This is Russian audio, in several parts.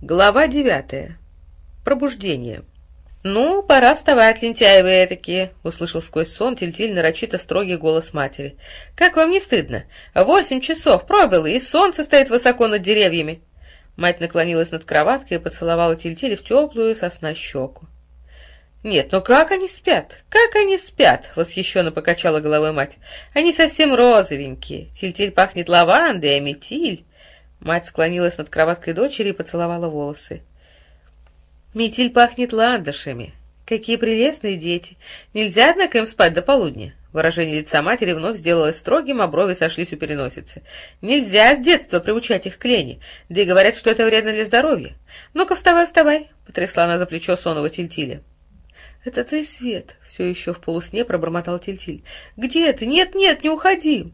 Глава девятая. Пробуждение. «Ну, пора вставать, лентяевые такие», — услышал сквозь сон тильтиль нарочито строгий голос матери. «Как вам не стыдно? Восемь часов пробило, и солнце стоит высоко над деревьями». Мать наклонилась над кроваткой и поцеловала тильтиль в теплую сосна щеку. «Нет, ну как они спят? Как они спят?» — восхищенно покачала головой мать. «Они совсем розовенькие. Тильтиль пахнет лавандой, а метиль...» Мать склонилась над кроваткой дочери и поцеловала волосы. «Метиль пахнет ландышами. Какие прелестные дети! Нельзя, однако, им спать до полудня!» Выражение лица матери вновь сделалось строгим, а брови сошлись у переносицы. «Нельзя с детства приучать их к лени, да и говорят, что это вредно для здоровья. Ну-ка, вставай, вставай!» — потрясла она за плечо сонного Тильтиля. «Это ты, Свет!» — все еще в полусне пробормотал Тильтиль. «Где ты? Нет, нет, не уходи!»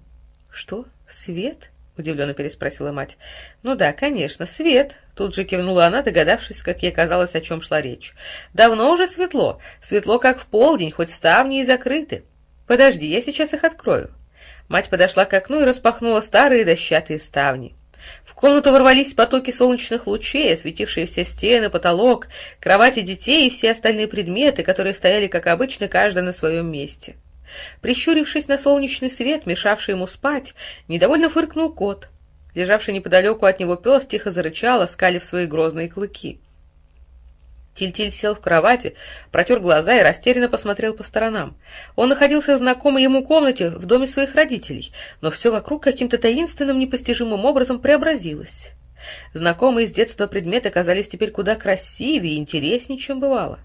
«Что? Свет?» — удивленно переспросила мать. «Ну да, конечно, свет!» — тут же кивнула она, догадавшись, как ей казалось, о чем шла речь. «Давно уже светло. Светло, как в полдень, хоть ставни и закрыты. Подожди, я сейчас их открою». Мать подошла к окну и распахнула старые дощатые ставни. В комнату ворвались потоки солнечных лучей, осветившие все стены, потолок, кровати детей и все остальные предметы, которые стояли, как обычно, каждый на своем месте. Прищурившись на солнечный свет, мешавший ему спать, недовольно фыркнул кот. Лежавший неподалеку от него пес тихо зарычал, оскалив свои грозные клыки. Тильтиль -тиль сел в кровати, протер глаза и растерянно посмотрел по сторонам. Он находился в знакомой ему комнате в доме своих родителей, но все вокруг каким-то таинственным, непостижимым образом преобразилось. Знакомые с детства предметы казались теперь куда красивее и интереснее, чем бывало.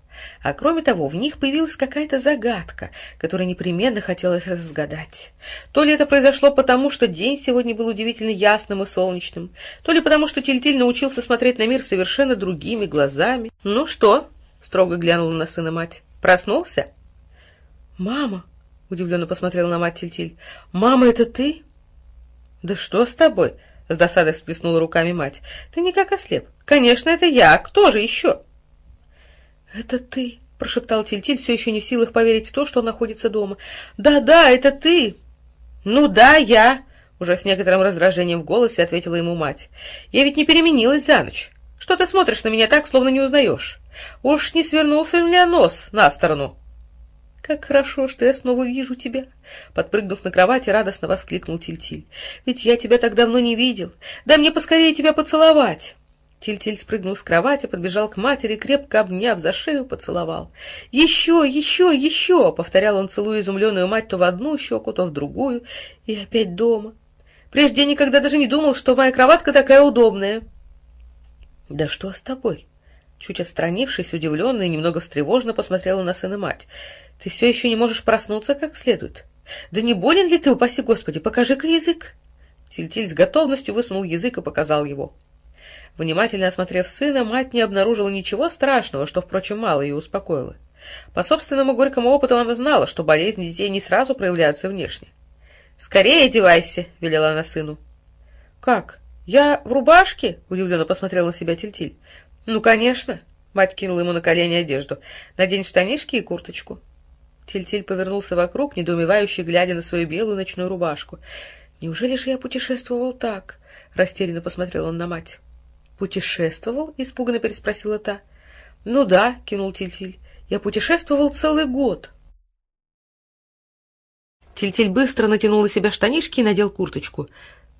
А кроме того, в них появилась какая-то загадка, которую непременно хотелось разгадать. То ли это произошло потому, что день сегодня был удивительно ясным и солнечным, то ли потому, что Тильтиль научился смотреть на мир совершенно другими глазами. «Ну что?» — строго глянула на сына мать. «Проснулся?» «Мама!» — удивленно посмотрела на мать Тильтиль. «Мама, это ты?» «Да что с тобой?» С досадой всплеснула руками мать. «Ты никак ослеп. Конечно, это я. Кто же еще?» «Это ты», — прошептал Тильтиль, все еще не в силах поверить в то, что он находится дома. «Да-да, это ты!» «Ну да, я!» — уже с некоторым раздражением в голосе ответила ему мать. «Я ведь не переменилась за ночь. Что ты смотришь на меня так, словно не узнаешь? Уж не свернулся у меня нос на сторону?» «Как хорошо, что я снова вижу тебя!» Подпрыгнув на кровати, радостно воскликнул Тильтиль. «Ведь я тебя так давно не видел. Дай мне поскорее тебя поцеловать!» Тильтиль спрыгнул с кровати, подбежал к матери, крепко обняв за шею, поцеловал. «Еще, еще, еще!» — повторял он, целуя изумленную мать то в одну щеку, то в другую. И опять дома. «Прежде я никогда даже не думал, что моя кроватка такая удобная!» «Да что с тобой?» Чуть отстранившись, удивленно и немного встревоженно посмотрела на сына мать. Ты все еще не можешь проснуться как следует? Да не болен ли ты, упаси Господи, покажи-ка язык!» Тильтиль с готовностью высунул язык и показал его. Внимательно осмотрев сына, мать не обнаружила ничего страшного, что, впрочем, мало ее успокоило. По собственному горькому опыту она знала, что болезни детей не сразу проявляются внешне. «Скорее одевайся!» — велела она сыну. «Как? Я в рубашке?» — удивленно посмотрел на себя Тильтиль. «Ну, конечно!» — мать кинула ему на колени одежду. «Надень штанишки и курточку». Тильтиль повернулся вокруг, недоумевающе глядя на свою белую ночную рубашку. «Неужели же я путешествовал так?» — растерянно посмотрел он на мать. «Путешествовал?» — испуганно переспросила та. «Ну да», — кинул Тильтиль, — «я путешествовал целый год». Тильтиль быстро натянул на себя штанишки и надел курточку.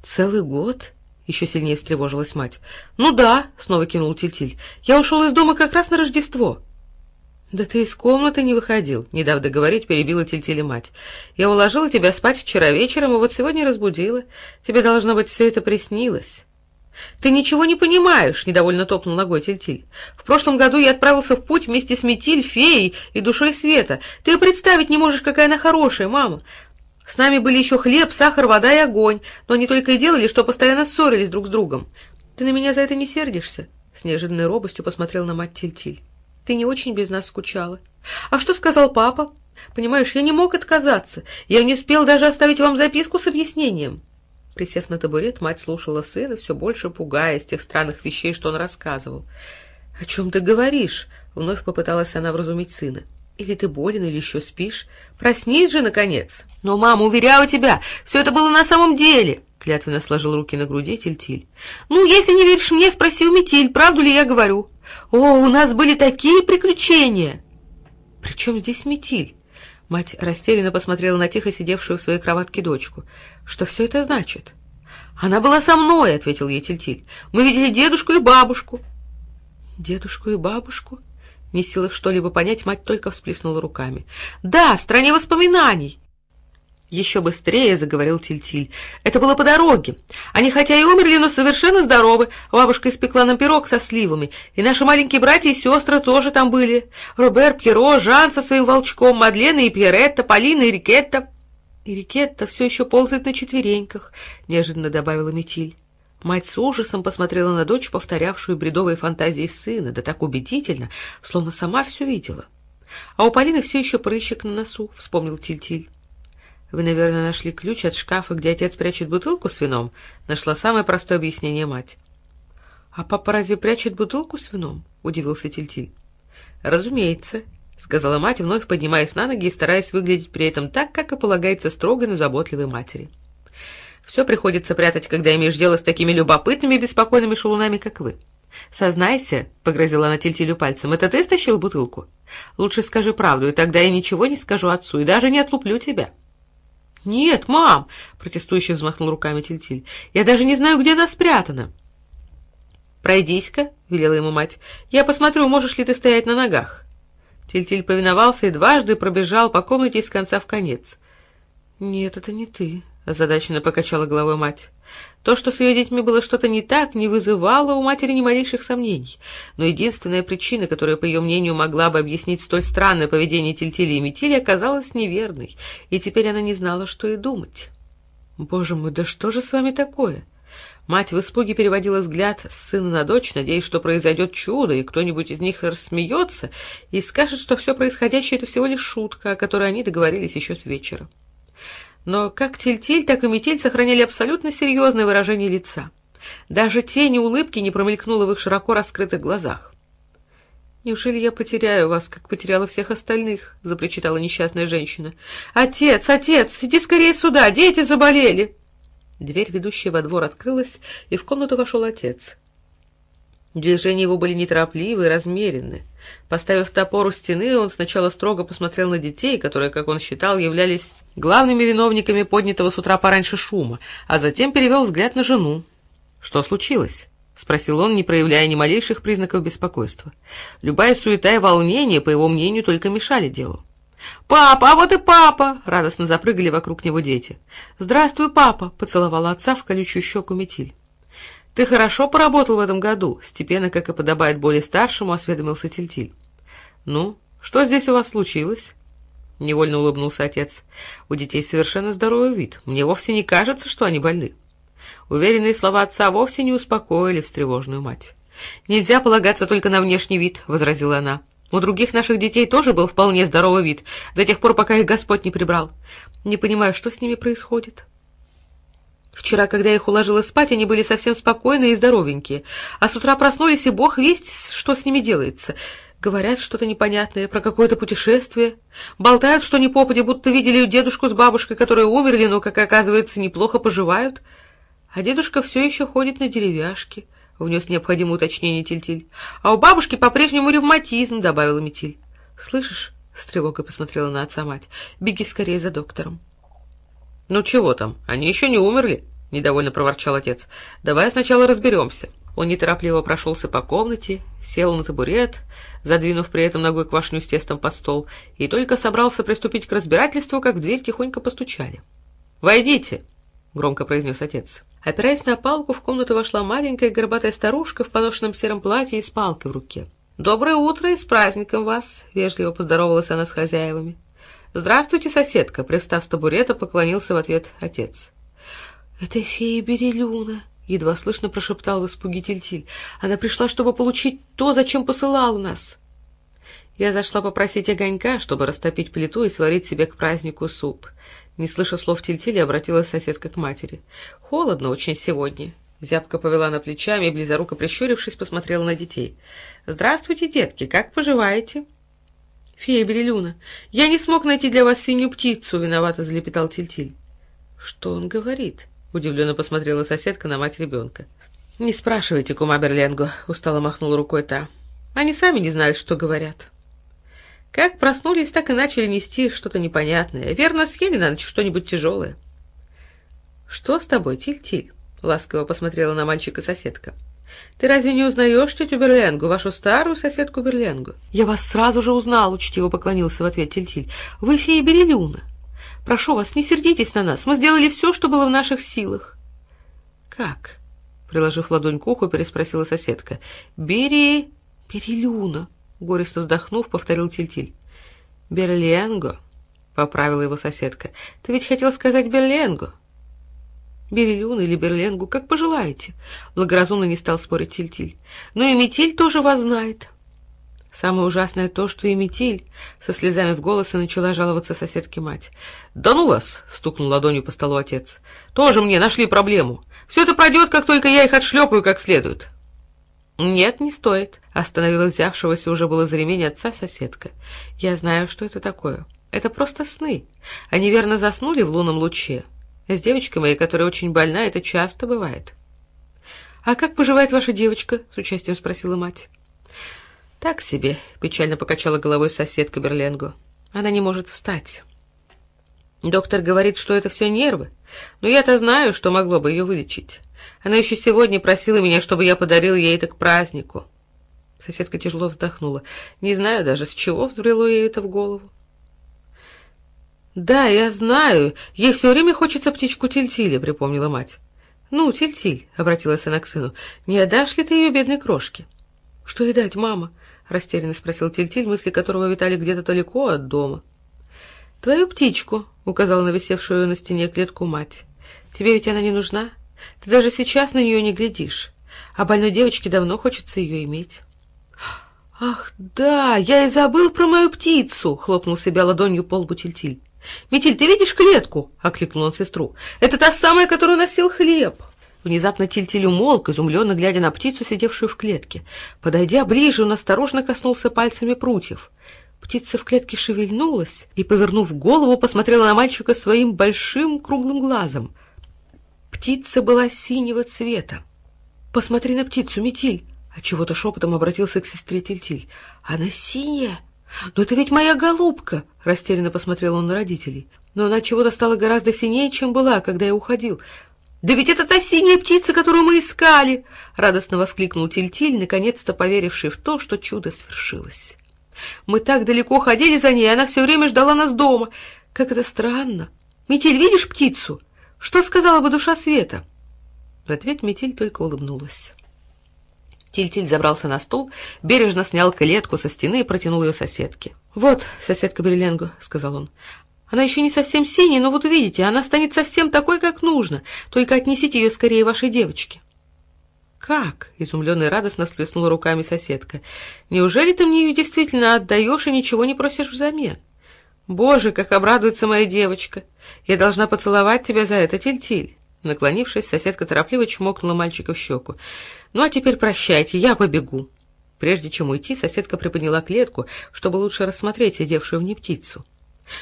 «Целый год?» — еще сильнее встревожилась мать. «Ну да», — снова кинул Тильтиль, — «я ушел из дома как раз на Рождество». «Да ты из комнаты не выходил», — не дав договорить, перебила Тильтили мать. «Я уложила тебя спать вчера вечером, и вот сегодня разбудила. Тебе, должно быть, все это приснилось». «Ты ничего не понимаешь», — недовольно топнул ногой Тильтиль. «В прошлом году я отправился в путь вместе с Метиль, Феей и Душой Света. Ты представить не можешь, какая она хорошая, мама. С нами были еще хлеб, сахар, вода и огонь, но они только и делали, что постоянно ссорились друг с другом. Ты на меня за это не сердишься?» С неожиданной робостью посмотрел на мать Тильтиль. Ты не очень без нас скучала. А что сказал папа? Понимаешь, я не мог отказаться. Я не успел даже оставить вам записку с объяснением. Присев на табурет, мать слушала сына, все больше пугаясь тех странных вещей, что он рассказывал. — О чем ты говоришь? — вновь попыталась она вразумить сына. Или ты болен, или еще спишь? Проснись же, наконец! Но, мама, уверяю тебя, все это было на самом деле!» Клятвенно сложил руки на груди Тильтиль. «Ну, если не веришь мне, спроси у Метиль, правду ли я говорю. О, у нас были такие приключения!» «При чем здесь Метиль?» Мать растерянно посмотрела на тихо сидевшую в своей кроватке дочку. «Что все это значит?» «Она была со мной», — ответил ей Тильтиль. «Мы видели дедушку и бабушку». «Дедушку и бабушку?» Не в силах что-либо понять, мать только всплеснула руками. «Да, в стране воспоминаний!» Еще быстрее заговорил Тильтиль. Это было по дороге. Они хотя и умерли, но совершенно здоровы. Бабушка испекла нам пирог со сливами. И наши маленькие братья и сестры тоже там были. Робер, Пьеро, Жан со своим волчком, Мадлена и Пьеретта, Полина и Рикетта. И Рикетта все еще ползает на четвереньках, неожиданно добавила Метиль. Мать с ужасом посмотрела на дочь, повторявшую бредовые фантазии сына, да так убедительно, словно сама все видела. А у Полины все еще прыщик на носу, вспомнил Тильтиль. -Тиль. Вы, наверное, нашли ключ от шкафа, где отец прячет бутылку с вином? Нашла самое простое объяснение мать. А папа разве прячет бутылку с вином? Удивился Тильтиль. -Тиль. Разумеется, сказала мать, вновь поднимаясь на ноги и стараясь выглядеть при этом так, как и полагается строгой, но заботливой матери. Все приходится прятать, когда имеешь дело с такими любопытными и беспокойными шалунами, как вы. «Сознайся», — погрозила она Тильтилю пальцем, — «это ты стащил бутылку? Лучше скажи правду, и тогда я ничего не скажу отцу и даже не отлуплю тебя». «Нет, мам!» — протестующе взмахнул руками Тильтиль. «Я даже не знаю, где она спрятана». «Пройдись-ка», — велела ему мать. «Я посмотрю, можешь ли ты стоять на ногах». Тильтиль повиновался и дважды пробежал по комнате из конца в конец. «Нет, это не ты», озадаченно покачала головой мать. То, что с ее детьми было что-то не так, не вызывало у матери ни малейших сомнений. Но единственная причина, которая, по ее мнению, могла бы объяснить столь странное поведение Тильтили и Метили, оказалась неверной, и теперь она не знала, что и думать. «Боже мой, да что же с вами такое?» Мать в испуге переводила взгляд с сына на дочь, надеясь, что произойдет чудо, и кто-нибудь из них рассмеется и скажет, что все происходящее — это всего лишь шутка, о которой они договорились еще с вечера но как Тильтиль, так и Метель сохраняли абсолютно серьезное выражение лица. Даже тени улыбки не промелькнуло в их широко раскрытых глазах. «Неужели я потеряю вас, как потеряла всех остальных?» — запричитала несчастная женщина. «Отец, отец, иди скорее сюда, дети заболели!» Дверь, ведущая во двор, открылась, и в комнату вошел отец. Движения его были неторопливы и размеренны. Поставив топор у стены, он сначала строго посмотрел на детей, которые, как он считал, являлись главными виновниками поднятого с утра пораньше шума, а затем перевел взгляд на жену. «Что случилось?» — спросил он, не проявляя ни малейших признаков беспокойства. Любая суета и волнение, по его мнению, только мешали делу. «Папа, а вот и папа!» — радостно запрыгали вокруг него дети. «Здравствуй, папа!» — поцеловала отца в колючую щеку Метиль. «Ты хорошо поработал в этом году», — степенно, как и подобает более старшему, осведомился Тильтиль. «Ну, что здесь у вас случилось?» Невольно улыбнулся отец. «У детей совершенно здоровый вид. Мне вовсе не кажется, что они больны». Уверенные слова отца вовсе не успокоили встревоженную мать. «Нельзя полагаться только на внешний вид», — возразила она. «У других наших детей тоже был вполне здоровый вид, до тех пор, пока их Господь не прибрал. Не понимаю, что с ними происходит». Вчера, когда я их уложила спать, они были совсем спокойные и здоровенькие, а с утра проснулись, и бог весть, что с ними делается. Говорят что-то непонятное про какое-то путешествие, болтают, что не попадя, будто видели дедушку с бабушкой, которые умерли, но, как оказывается, неплохо поживают. А дедушка все еще ходит на деревяшке, — внес необходимое уточнение Тильтиль. -Тиль. А у бабушки по-прежнему ревматизм, — добавила Метиль. — Слышишь? — с тревогой посмотрела на отца мать. — Беги скорее за доктором. «Ну чего там? Они еще не умерли?» — недовольно проворчал отец. «Давай сначала разберемся». Он неторопливо прошелся по комнате, сел на табурет, задвинув при этом ногой квашню с тестом под стол, и только собрался приступить к разбирательству, как в дверь тихонько постучали. «Войдите!» — громко произнес отец. Опираясь на палку, в комнату вошла маленькая горбатая старушка в поношенном сером платье и с палкой в руке. «Доброе утро и с праздником вас!» — вежливо поздоровалась она с хозяевами. «Здравствуйте, соседка!» — привстав с табурета, поклонился в ответ отец. «Это фея Берелюна!» — едва слышно прошептал в испуге Тильтиль. «Она пришла, чтобы получить то, зачем посылала нас!» Я зашла попросить огонька, чтобы растопить плиту и сварить себе к празднику суп. Не слыша слов Тильтиля, обратилась соседка к матери. «Холодно очень сегодня». Зябка повела на плечами и, близоруко прищурившись, посмотрела на детей. «Здравствуйте, детки, как поживаете?» «Фея Берелюна, я не смог найти для вас синюю птицу», — виновато залепетал Тильтиль. «Что он говорит?» — удивленно посмотрела соседка на мать ребенка. «Не спрашивайте, кума Берленго», — устало махнула рукой та. «Они сами не знают, что говорят». Как проснулись, так и начали нести что-то непонятное. Верно, съели на ночь что-нибудь тяжелое. «Что с тобой, Тиль-Тиль?» — ласково посмотрела на мальчика соседка. Ты разве не узнаешь тетю Берленгу, вашу старую соседку Берленгу? Я вас сразу же узнал, учтиво поклонился в ответ Тильтиль. Вы фея Берелюна. Прошу вас, не сердитесь на нас. Мы сделали все, что было в наших силах. Как? Приложив ладонь к уху, переспросила соседка. Бери... Берелюна. Горестно вздохнув, повторил Тильтиль. Берленго, поправила его соседка. Ты ведь хотел сказать Берленго. Берелюн или Берленгу, как пожелаете. Благоразумно не стал спорить Тильтиль. Но и Метиль тоже вас знает. Самое ужасное то, что и Метиль, со слезами в голосе начала жаловаться соседке мать. «Да ну вас!» — стукнул ладонью по столу отец. «Тоже мне нашли проблему. Все это пройдет, как только я их отшлепаю как следует». «Нет, не стоит», — остановила взявшегося уже было за ремень отца соседка. «Я знаю, что это такое. Это просто сны. Они верно заснули в лунном луче. С девочкой моей, которая очень больна, это часто бывает. — А как поживает ваша девочка? — с участием спросила мать. — Так себе, — печально покачала головой соседка Берленгу. — Она не может встать. Доктор говорит, что это все нервы, но я-то знаю, что могло бы ее вылечить. Она еще сегодня просила меня, чтобы я подарил ей это к празднику. Соседка тяжело вздохнула. Не знаю даже, с чего взбрело ей это в голову. «Да, я знаю. Ей все время хочется птичку Тильтиля», — припомнила мать. «Ну, Тильтиль», — обратилась она к сыну, — «не отдашь ли ты ее бедной крошке?» «Что ей дать, мама?» — растерянно спросил Тильтиль, мысли которого витали где-то далеко от дома. «Твою птичку», — указала на висевшую на стене клетку мать. «Тебе ведь она не нужна? Ты даже сейчас на нее не глядишь. А больной девочке давно хочется ее иметь». «Ах, да, я и забыл про мою птицу!» — хлопнул себя ладонью по лбу Тильтиль. «Метиль, ты видишь клетку?» — окликнул он сестру. «Это та самая, которую носил хлеб». Внезапно Тильтиль умолк, изумленно глядя на птицу, сидевшую в клетке. Подойдя ближе, он осторожно коснулся пальцами прутьев. Птица в клетке шевельнулась и, повернув голову, посмотрела на мальчика своим большим круглым глазом. Птица была синего цвета. «Посмотри на птицу, Метиль!» А чего-то шепотом обратился к сестре Тильтиль. «Она синяя!» «Но это ведь моя голубка!» — растерянно посмотрел он на родителей. «Но она чего-то стала гораздо синее, чем была, когда я уходил. «Да ведь это та синяя птица, которую мы искали!» — радостно воскликнул Тильтиль, наконец-то поверивший в то, что чудо свершилось. «Мы так далеко ходили за ней, она все время ждала нас дома. Как это странно! Метель, видишь птицу? Что сказала бы душа света?» В ответ Метель только улыбнулась. Тильтиль забрался на стул, бережно снял клетку со стены и протянул ее соседке. «Вот, соседка Берленго», — сказал он, — «она еще не совсем синяя, но вот увидите, она станет совсем такой, как нужно, только отнесите ее скорее вашей девочке». «Как?» — изумленно и радостно всплеснула руками соседка. «Неужели ты мне ее действительно отдаешь и ничего не просишь взамен? Боже, как обрадуется моя девочка! Я должна поцеловать тебя за это, Тильтиль!» Наклонившись, соседка торопливо чмокнула мальчика в щеку. «Ну а теперь прощайте, я побегу». Прежде чем уйти, соседка приподняла клетку, чтобы лучше рассмотреть сидевшую в ней птицу.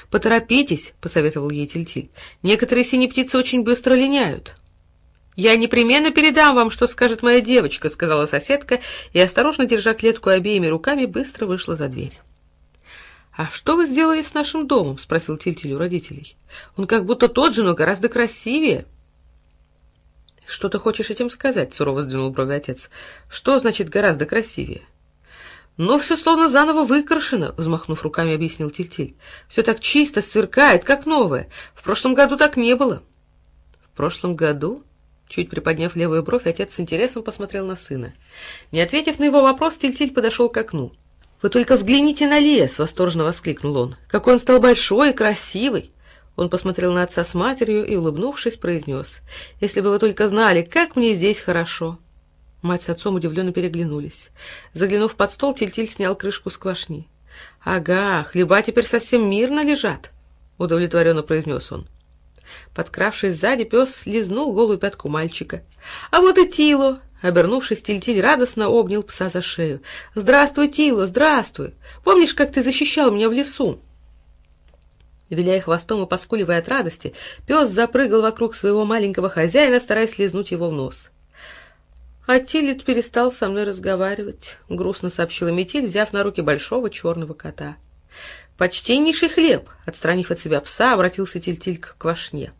«Поторопитесь», — посоветовал ей Тильтиль. «Некоторые синие птицы очень быстро линяют». «Я непременно передам вам, что скажет моя девочка», — сказала соседка, и, осторожно держа клетку обеими руками, быстро вышла за дверь. «А что вы сделали с нашим домом?» — спросил Тильтиль у родителей. «Он как будто тот же, но гораздо красивее». «Что ты хочешь этим сказать?» — сурово сдвинул брови отец. «Что значит гораздо красивее?» «Но все словно заново выкрашено», — взмахнув руками, объяснил Тильтиль. «Все так чисто, сверкает, как новое. В прошлом году так не было». «В прошлом году?» Чуть приподняв левую бровь, отец с интересом посмотрел на сына. Не ответив на его вопрос, Тильтиль подошел к окну. «Вы только взгляните на лес!» — восторженно воскликнул он. «Какой он стал большой и красивый!» Он посмотрел на отца с матерью и, улыбнувшись, произнес. «Если бы вы только знали, как мне здесь хорошо!» Мать с отцом удивленно переглянулись. Заглянув под стол, Тильтиль снял крышку с квашни. «Ага, хлеба теперь совсем мирно лежат!» — удовлетворенно произнес он. Подкравшись сзади, пес лизнул голую пятку мальчика. «А вот и Тило!» Обернувшись, Тильтиль радостно обнял пса за шею. «Здравствуй, Тило, здравствуй! Помнишь, как ты защищал меня в лесу?» Виляя хвостом и поскуливая от радости, пес запрыгал вокруг своего маленького хозяина, стараясь лизнуть его в нос. «А Тилит перестал со мной разговаривать», — грустно сообщила Метиль, взяв на руки большого черного кота. «Почтеннейший хлеб!» — отстранив от себя пса, обратился Тильтиль к квашне.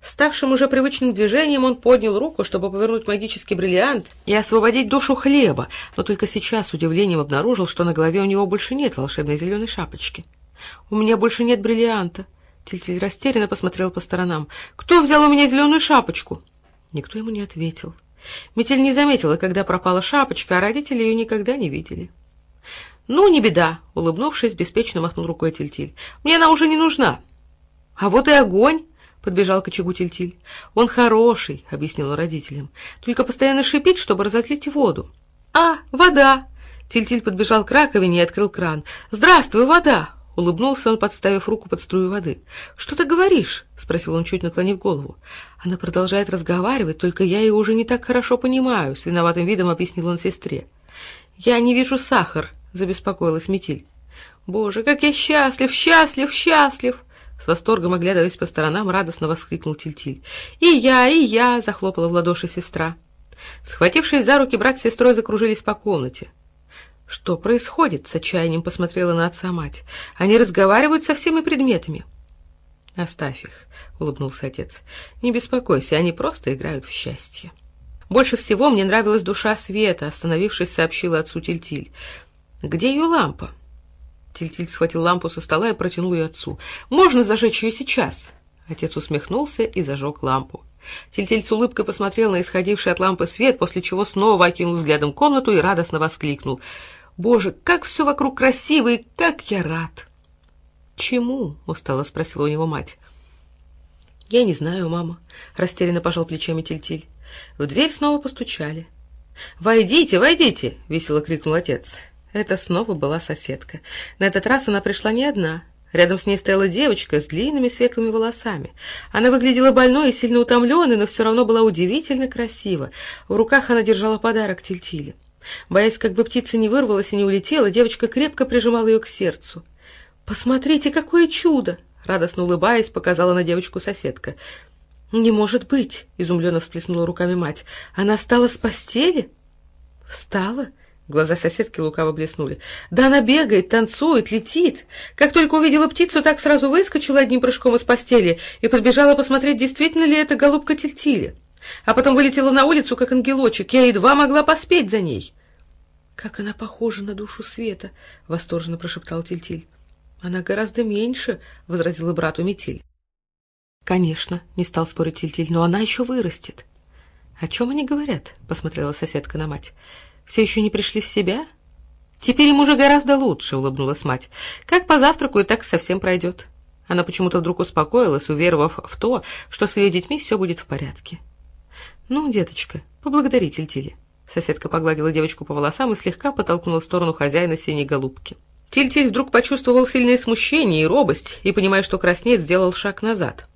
Ставшим уже привычным движением он поднял руку, чтобы повернуть магический бриллиант и освободить душу хлеба, но только сейчас с удивлением обнаружил, что на голове у него больше нет волшебной зеленой шапочки. «У меня больше нет бриллианта». Тильтиль растерянно посмотрел по сторонам. «Кто взял у меня зеленую шапочку?» Никто ему не ответил. Метель не заметила, когда пропала шапочка, а родители ее никогда не видели. «Ну, не беда», — улыбнувшись, беспечно махнул рукой Тильтиль. «Мне она уже не нужна». «А вот и огонь!» — подбежал к очагу Тильтиль. «Он хороший», — объяснил родителям. «Только постоянно шипит, чтобы разотлить воду». «А, вода!» Тильтиль подбежал к раковине и открыл кран. «Здравствуй, вода!» Улыбнулся он, подставив руку под струю воды. «Что ты говоришь?» — спросил он, чуть наклонив голову. Она продолжает разговаривать, только я ее уже не так хорошо понимаю, — с виноватым видом объяснил он сестре. «Я не вижу сахар», — забеспокоилась Метиль. «Боже, как я счастлив, счастлив, счастлив!» С восторгом оглядываясь по сторонам, радостно воскликнул Тильтиль. «И я, и я!» — захлопала в ладоши сестра. Схватившись за руки, брат с сестрой закружились по комнате. «Что происходит?» — с отчаянием посмотрела на отца мать. «Они разговаривают со всеми предметами». «Оставь их», — улыбнулся отец. «Не беспокойся, они просто играют в счастье». «Больше всего мне нравилась душа Света», — остановившись, сообщила отцу Тильтиль. «Где ее лампа?» Тильтиль схватил лампу со стола и протянул ее отцу. «Можно зажечь ее сейчас?» Отец усмехнулся и зажег лампу. Тильтиль с улыбкой посмотрел на исходивший от лампы свет, после чего снова окинул взглядом комнату и радостно воскликнул — Боже, как все вокруг красиво и как я рад!» «Чему?» — устало спросила у него мать. «Я не знаю, мама», — растерянно пожал плечами Тильтиль. В дверь снова постучали. «Войдите, войдите!» — весело крикнул отец. Это снова была соседка. На этот раз она пришла не одна. Рядом с ней стояла девочка с длинными светлыми волосами. Она выглядела больной и сильно утомленной, но все равно была удивительно красива. В руках она держала подарок Тильтиле. Боясь, как бы птица не вырвалась и не улетела, девочка крепко прижимала ее к сердцу. «Посмотрите, какое чудо!» — радостно улыбаясь, показала на девочку соседка. «Не может быть!» — изумленно всплеснула руками мать. «Она встала с постели?» «Встала?» Глаза соседки лукаво блеснули. «Да она бегает, танцует, летит. Как только увидела птицу, так сразу выскочила одним прыжком из постели и подбежала посмотреть, действительно ли это голубка Тильтили. А потом вылетела на улицу, как ангелочек. Я едва могла поспеть за ней». «Как она похожа на душу света!» — восторженно прошептал Тильтиль. «Она гораздо меньше», — возразила брату Метель. «Конечно», — не стал спорить Тильтиль, — «но она еще вырастет». «О чем они говорят?» — посмотрела соседка на мать. «Все еще не пришли в себя?» «Теперь им уже гораздо лучше», — улыбнулась мать. «Как позавтракают, так совсем пройдет». Она почему-то вдруг успокоилась, уверовав в то, что с ее детьми все будет в порядке. «Ну, деточка, поблагодари Тильтиля». Соседка погладила девочку по волосам и слегка подтолкнула в сторону хозяина синей голубки. Тиль-Тиль вдруг почувствовал сильное смущение и робость, и, понимая, что краснеет, сделал шаг назад.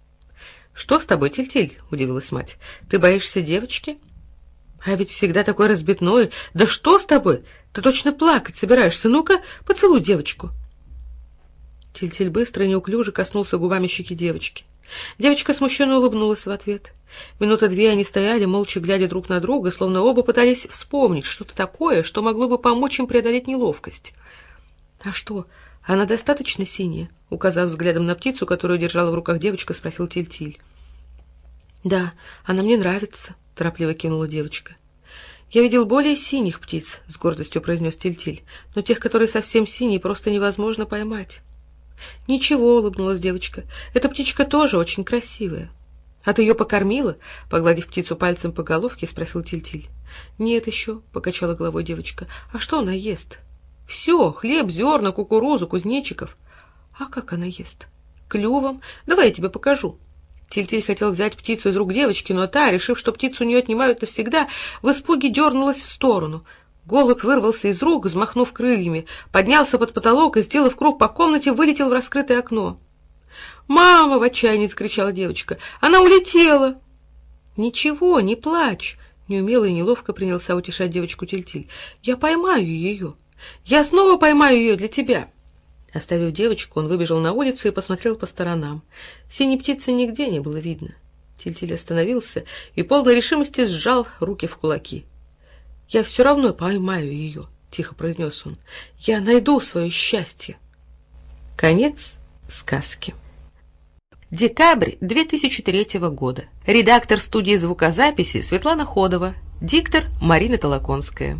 «Что с тобой, Тиль-Тиль?» — удивилась мать. «Ты боишься девочки?» «А ведь всегда такой разбитной. Да что с тобой? Ты точно плакать собираешься. Ну-ка, поцелуй девочку». Тиль-Тиль быстро и неуклюже коснулся губами щеки девочки. Девочка смущенно улыбнулась в ответ. Минута две они стояли, молча глядя друг на друга, словно оба пытались вспомнить что-то такое, что могло бы помочь им преодолеть неловкость. «А что, она достаточно синяя?» Указав взглядом на птицу, которую держала в руках девочка, спросил Тиль-Тиль. «Да, она мне нравится», — торопливо кинула девочка. «Я видел более синих птиц», — с гордостью произнес Тиль-Тиль, «но тех, которые совсем синие, просто невозможно поймать». «Ничего», — улыбнулась девочка, — «эта птичка тоже очень красивая». «А ты ее покормила?» — погладив птицу пальцем по головке, спросил Тильтиль. -Тиль. «Нет еще», — покачала головой девочка. «А что она ест?» «Все, хлеб, зерна, кукурузу, кузнечиков». «А как она ест?» «Клювом. Давай я тебе покажу». Тильтиль -Тиль хотел взять птицу из рук девочки, но та, решив, что птицу у нее отнимают навсегда, в испуге дернулась в сторону. Голубь вырвался из рук, взмахнув крыльями, поднялся под потолок и, сделав круг по комнате, вылетел в раскрытое окно. «Мама!» — в отчаянии скричала девочка. «Она улетела!» «Ничего, не плачь!» Неумело и неловко принялся утешать девочку Тильтиль. «Я поймаю ее! Я снова поймаю ее для тебя!» Оставив девочку, он выбежал на улицу и посмотрел по сторонам. Синей птицы нигде не было видно. Тильтиль остановился и полной решимости сжал руки в кулаки. «Я все равно поймаю ее», — тихо произнес он. «Я найду свое счастье». Конец сказки. Декабрь 2003 года. Редактор студии звукозаписи Светлана Ходова. Диктор Марина Толоконская.